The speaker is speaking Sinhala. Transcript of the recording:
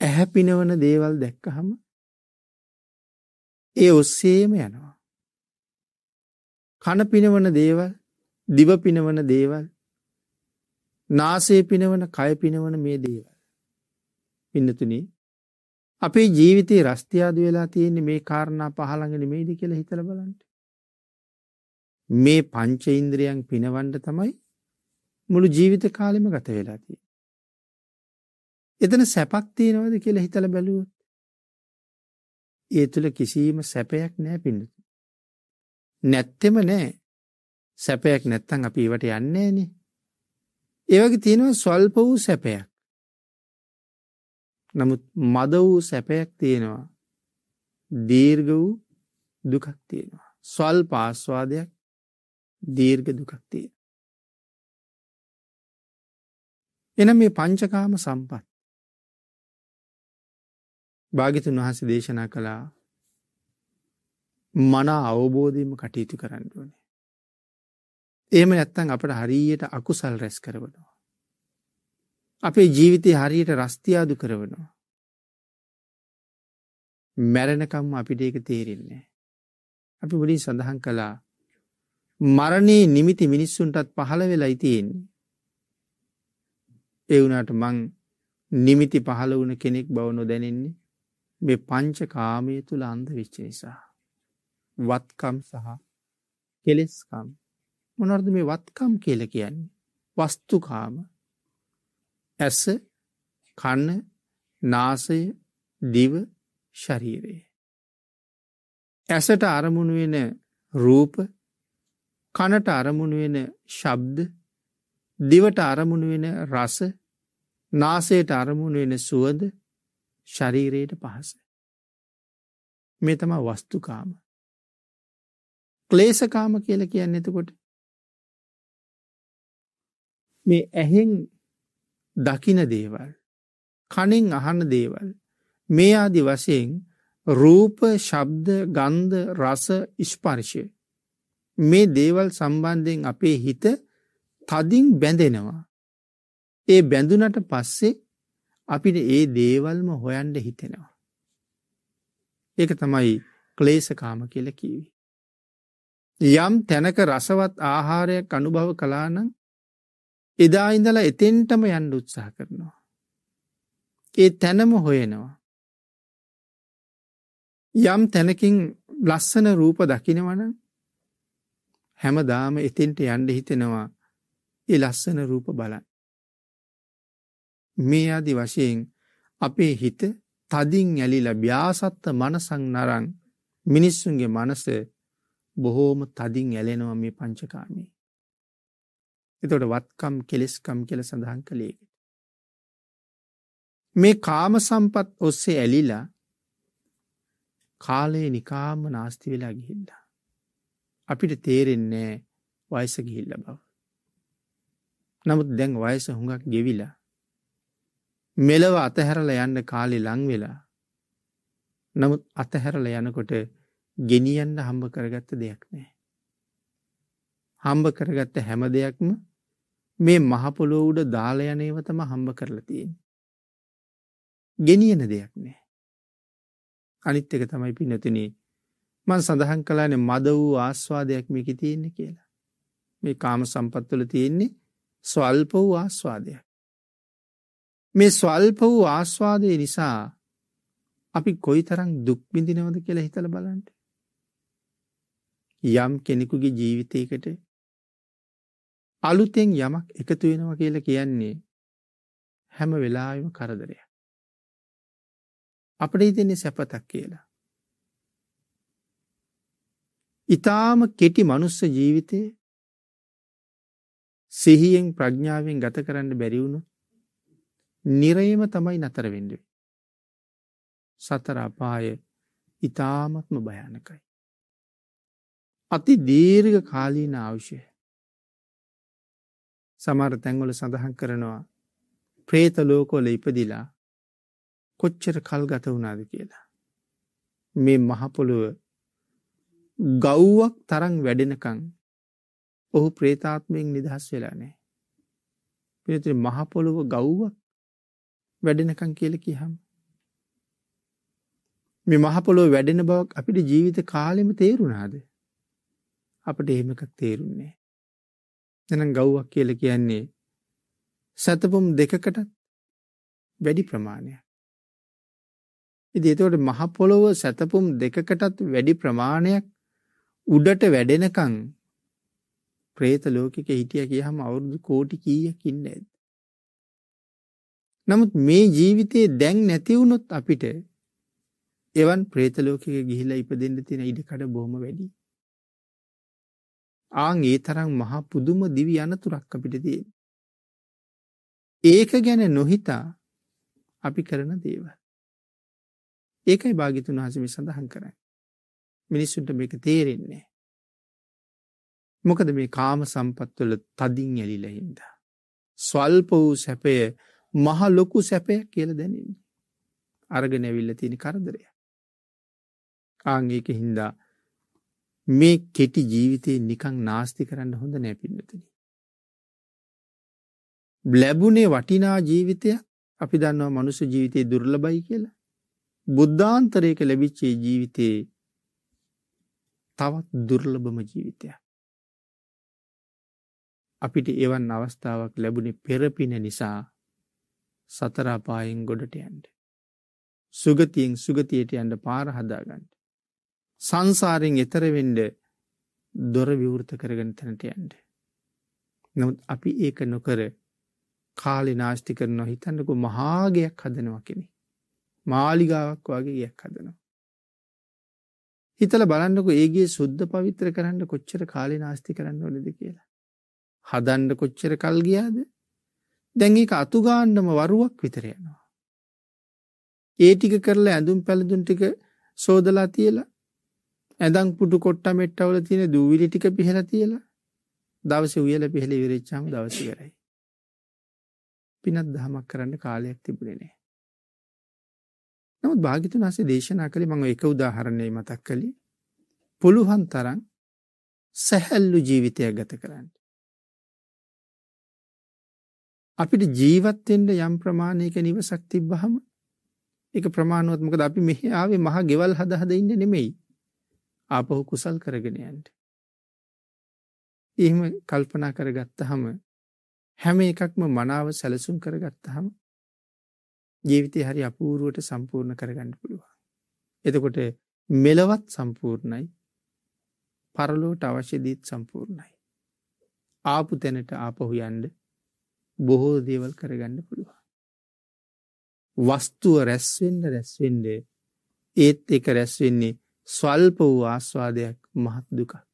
ඇහැ පිනවන දේවල් දැක්කහම ඒ ඔස්සේම යනවා. කන පිනවන දේවල් දිව පිනවන දේවල් නාසේ පිනවන කය පිනවන මේ දේවල්. පින්නතුනී අපේ ජීවිතයේ රස්තියාද වෙලා තියෙන්නේ මේ කාරණා පහළඟ නෙමෙයිද කියලා හිතලා බලන්න. මේ පංච ඉන්ද්‍රියන් පිනවන්න තමයි මුළු ජීවිත කාලෙම ගත වෙලා තියෙන්නේ. එතන සැපක් තියෙනවද කියලා හිතලා බැලුවොත් ඒ තුල කිසිම සැපයක් නැහැ පින්නතුනි. නැත්තෙම නෑ. සැපයක් නැත්තම් අපි ඒවට යන්නේ නෑනේ. ඒ වගේ තියෙනවා ස්වල්ප වූ සැපයක්. නමුත් මද වූ සැපයක් තියෙනවා. දීර්ඝ වූ දුකක් තියෙනවා. ස්වල්ප ආස්වාදයක් දීර්ඝ දුකක් තියෙනවා. එනම් මේ පංචකාම සම්පත් භාගිතුන් වහන්සේ දේශනා කළා මනා අවබෝධයම කටයුතු කරන්න ඕනේ. එහෙම නැත්තං අපට හරියට අකුසල් රැස් කරවනවා. අපේ ජීවිතය හරියට රස්තියාදු කරවනවා. මැරණකම් අපිට ඒක තේරෙන්නේ. අපි මුලින් සඳහන් කළා මරණයේ නිමිති මිනිස්සුන්ටත් පහළ වෙලා තියෙන්නේ. ඒ වුණාට මං නිමිති පහළ වුණ කෙනෙක් බව නොදැනෙන්නේ මේ පංච කාමය තුළ අන්ධ විච්ච නිසා. වත්කම් සහ කෙලෙස්කම් මොනවද මේ වත්කම් කියල කියන්නේ. වස්තුකාම ඇස කන්න නාසය දිව ශරීරයේ. ඇසට අරමුණු වෙන රූප කනට අරමුණු වෙන ශබ්ද දිවට අරමුණු වෙන රස නාසයට අරමුණු වෙන සුවද ශරීරයට පහස. මේ තම වස්තුකාම. ක්ලේසකාම කියල කියන්න එතකොට. මේ ඇහෙන් දකින දේවල්. කනෙන් අහන දේවල්. මේ ආදි වශයෙන් රූප ශබ්ද ගන්ධ රස ඉස්පර්ශය. මේ දේවල් සම්බන්ධයෙන් අපේ හිත තදින් බැඳෙනවා. ඒ බැඳුනට පස්සේ අපිට ඒ දේවල්ම හොයන්ඩ හිතෙනවා. ඒක තමයි ක්ලේසකාම කියල කීවි. යම් තැනක රසවත් ආහාරයක් අනුභව කලානං එදා ඉඳලා එතෙන්ටම යන්ඩ උත්සාහ කරනවා. ඒ තැනම හොයනවා. යම් තැනකින් ලස්සන රූප දකිනවන හැමදාම එතින්ට යන්ඩ හිතෙනවා ඒ ලස්සන රූප බලන්. මේ අදි වශයෙන් අපේ හිත තදින් ඇලිල ්‍යාසත්ත මනසං නරං මිනිස්සුන්ගේ මනස බොහෝම තදින් ඇලෙනවා මේ පංචකාමී. එතොට වත්කම් කෙලෙස්කම් කියල සඳහන් කළේක. මේ කාම සම්පත් ඔස්සේ ඇලිලා කාලයේ නිකාම නාස්ති වෙලා ගිහිල්ලා. අපිට තේරෙන්නේ වයස ගිහිල්ල බව. නමුත් දැන් වයස හුඟක් ගෙවිලා මෙලව අතහැරල යන්න කාලි ලංවෙලා නමුත් අතහැරල යනකොට ගෙනියන්න හම්බ කරගත්ත දෙයක් නෑ. හම්බ කරගත්ත හැම දෙයක්ම මේ මහපොලෝ උඩ දාලයනේව තම හම්බ කරලා තියෙන්. ගෙනියන දෙයක් නෑ. අනිත් එක තමයි පිනතුනේ මන් සඳහන් කලාන මද වූ ආස්වාදයක් මේක තියෙන්නේ කියලා. මේ කාම සම්පත්තුල තියෙන්නේ ස්වල්ප වූ ආස්වාදයක්. මේ ස්වල්ප වූ ආස්වාදය නිසා අපි කොයි තරම් දුක්බිඳිනවද කියලා හිතල බලන්ට. යම් කෙනෙකුගේ ජීවිතයකට අලුතෙන් යමක් එකතු වෙනවා කියලා කියන්නේ හැම වෙලාම කරදරය. අපට හිතෙන්නේ සැපතක් කියලා. ඉතාම කෙටි මනුස්ස ජීවිතය සිහියෙන් ප්‍රඥාවෙන් ගත කරන්න බැරිවුණු නිරයම තමයි නතර වෙන්ඩුව. සතර අපාය ඉතාමත්ම භයානකයි. අති දීර්ඝ කාලීන අවශ්‍යය. සමර තැංගොල සඳහන් කරනවා ප්‍රේත ලෝකෝල ඉපදිලා කොච්චර කල් ගත වුණාද කියලා. මේ මහපොළුව ගෞ්වක් තරං වැඩෙනකං ඔහු ප්‍රේතාත්මයෙන් නිදහස් වෙලා නෑ. පිනතුර මහපොළොව ගෞ්වක් වැඩෙනකං කියල කියහම් මේ මහපොලෝ වැඩෙන බවක් අපිට ජීවිත කාලෙම තේරුණාද. අපට එහෙමකක් තේරුන්නේ. එනම් ගෞ්වක් කියල කියන්නේ සැතපුම් දෙකකටත් වැඩි ප්‍රමාණයක්. ඉදි එතවට මහපොළොව සැතපුම් දෙකකටත් වැඩි ප්‍රමාණයක් උඩට වැඩෙනකං ප්‍රේත ලෝකෙක හිටිය කියහම අවුරුදු කෝටි කීයක් ඉන්න ඇද. නමුත් මේ ජීවිතයේ දැන් නැතිවුණොත් අපිට එවන් ප්‍රේතලෝකක ගිහිලා ඉපදෙන්ට තියෙන ඉඩකඩ බොහොම වැඩි. ආං ඒ තරම් මහා පුදුම දිවි අනතුරක් අපිට තියෙන. ඒක ගැන නොහිතා අපි කරන දේව. ඒකයි භාගිතුන් වහසම සඳහන් කරයි. මිනිස්සුන්ට මේක තේරෙන්නේ. මොකද මේ කාම සම්පත්වල තදින් ඇලිලහින්ද. ස්වල්ප වූ සැපය මහ ලොකු සැපයක් කියල දැනන්නේ. අර්ග නැවිල්ල තියෙන කරදරය. ආංගේක හින්දා මේ කෙටි ජීවිතය නිකං නාස්ති කරන්න හොඳ නෑපින්නතන. බ්ලැබුණේ වටිනා ජීවිතය අපි දන්නවා මනුස ජීවිතය දුර්ලබයි කියලා. බුද්ධාන්තරයක ලැබිච්චේ ජීවිතයේ තවත් දුර්ලභම ජීවිතයක්. අපිට එවන් අවස්ථාවක් ලැබුණේ පෙරපින නිසා සතරාපායෙන් ගොඩට යන්ට. සුගතියෙන් සුගතියට යන්ට පාර හදාගන්නට. සංසාරයෙන් එතරවෙන්ඩ දොර විවෘත කරගෙන තැනට යන්ට. නමුත් අපි ඒක නොකර කාලි නාස්ති කරනවා හිතන්නකු මහාගයක් හදනවා කෙනෙ. මාලිගාවක් වගේ ගයක් හදනවා. හිතල බලන්නක ඒගේ සුද්ධ පවිත්‍ර කරන්න කොච්චර කාලි නාස්ති කරන්න ඕනද කියලා. හදන්ඩ කොච්චර කල් ගියාද දැන් ඒක අතුගාන්නම වරුවක් විතරයනවා. ඒ ටික කරලා ඇඳුම් පැළඳුන් ටික සෝදලා තියලා ඇදං පුටු කොට්ට මෙට්ටවල තියෙන දූවිලි ටික පිහල තියලා දවස උයල පිහල විරච්චාම දවස කරයි. පිනත් දහමක් කරන්න කාලයක් තිබුණනේ. නමුත් භාගිතුන් වසේ දේශනා කළේ මඟ එක උදාහරණය මතක් කළේ පුළුවන් තරන් සැහැල්ලු ජීවිතයක් ගත කරන්න. අපිට ජීවත්තෙන්ට යම් ප්‍රමාණයක නිවසක් තිබ්බහම එක ප්‍රමාණුවත්මකද අපි මෙහි ආවේ මහ ගෙවල් හද හද ඉන්න නෙමෙයි ආපහු කුසල් කරගෙනයන්ට. එහෙම කල්පනා කරගත්තහම හැම එකක්ම මනාව සැලසුම් කරගත්තහම ජීවිතය හරි අපූරුවට සම්පූර්ණ කරගන්න පුළුවන්. එතකොට මෙලවත් සම්පූර්ණයි පරලෝට අවශ්‍යදීත් සම්පූර්ණයි. ආපු තැනට ආපහු යන්ඩ බොහෝ දේවල් කරගන්න පුළුවන්. වස්තුව රැස්වෙන්ඩ රැස්වෙන්ඩ ඒත් එක රැස්වෙන්නේ ස්වල්ප වූ ආස්වාදයක් මහත් දුකක්.